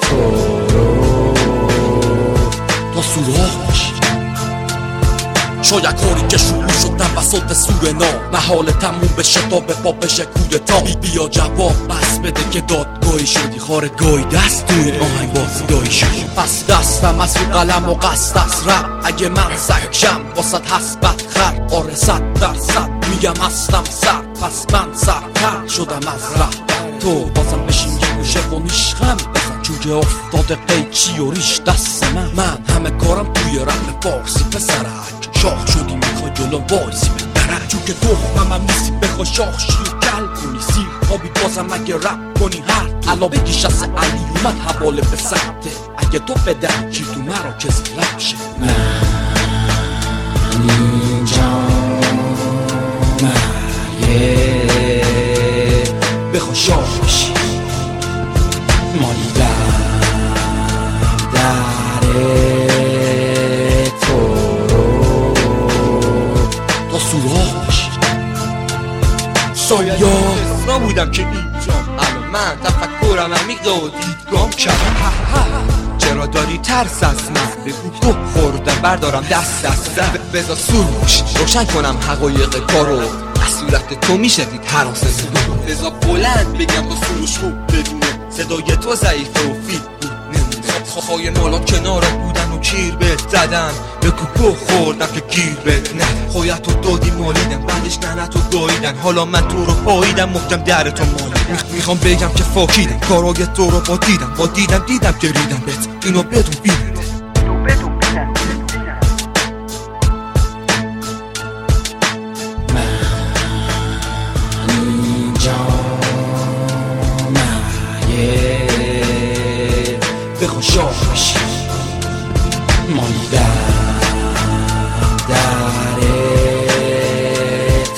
تو رو تا سوراخ باشی شاید کاری که شروع شد توسط سورنا محال تموم بشه تا به پا بشه کودتا بیا جواب بس بده که داد دادگاهی شدی خار گای دست توی آهنگ بازدایی شدی پس دستم از رو قلم و قصد از رب اگه من سکشم واسد هست بدخر آره صد درصد میگم هستم سر پس من سرتر شدم از رب تو بازم و نیشخم بزن جوجه افتاده قیچی و ریش دست من. من همه کارم توی رپ فارسی پسرک. شاخ شدی می‌خوای جلو وایسی به درک. چون که تخمم هم نیستی بخوا شاخ شی کل کنی. سیر خوابی بازم اگه رپ کنی هر علا بگیش از علی اومد حواله به سمته اگه تو بده کی تو مراکز رپ شه؟ اینجا مالیدم در تو بودم که اینجام الان من تفکرم عمیقه و دیدگام چرا داری ترس از من؟ بگو خوردم بردارم دست دست بزا سروش روشن کنم حقایق کارو. از صورت تو میشه دید حراس بزا بلند بگم با سروش خوب بدونه صدای تو ضعیفه و فیت بود نمونه خواهای نالات کنارت بودن و کیر بهت زدن. به کوکو خوردم که گیر بهت نه. خویت رو دادی مالیدم بعدش ننت رو گاییدن. حالا من تو رو پاییدم محکم در تو مالیدم می‌خوام بگم که فاکیدم. کارای تو رو با دیدم. با دیدم دیدم که ریدم بهت. اینو بدون بینه بخوا شاخ بشی. مالیدم در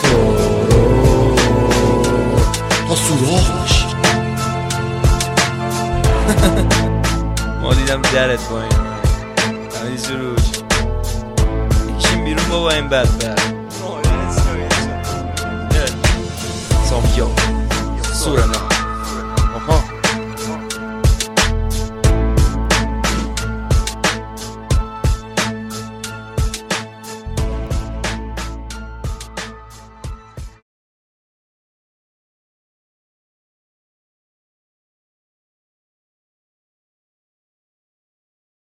تو رو تا سوراخ بشی. ما دیدم درت با این. همین سروش کشیم بیرون بابا این بدبخت. سامیو سورنا.